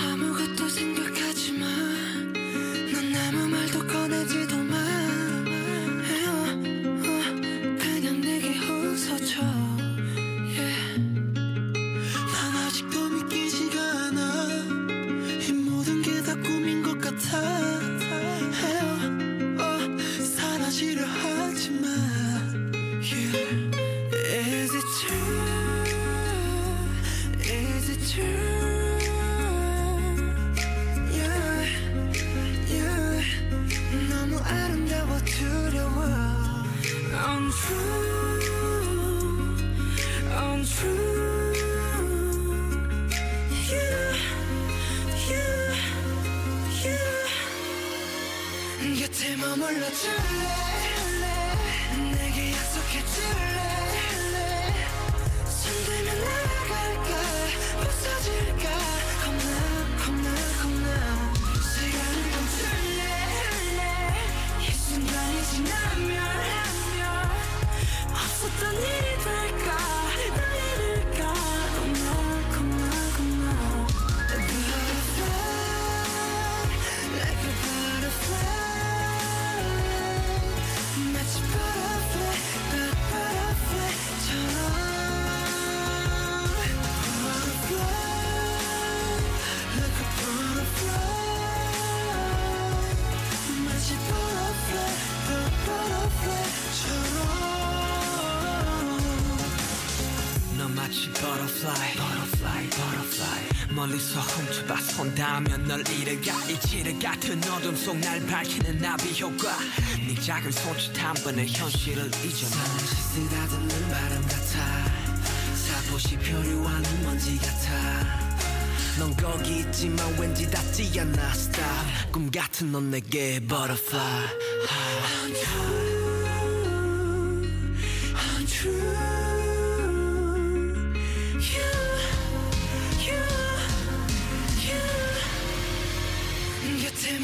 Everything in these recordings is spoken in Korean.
아무 곁에 머물러 줄래? 내게 약속해 줄래? 마치 butterfly butterfly butterfly. 멀리서 훔쳐봐. 손닿으면 널 잃어가 이치를 같은 어둠 속 날 밝히는 나비 효과. 네 작은 손짓 한 번에 현실을 잊어놔 쓰다듬는 바람 같아. 살포시 표류하는 먼지 같아. 넌 거기 있지만 왠지 닿지 않아 Stop 꿈 같은 넌 내게 butterfly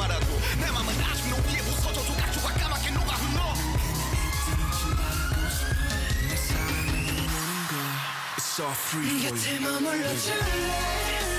말아도 내 맘은 아직 너 위에 부서져 조각조각 까맣게 녹아 흘러 It's all free for you. 곁에 머물러 줄래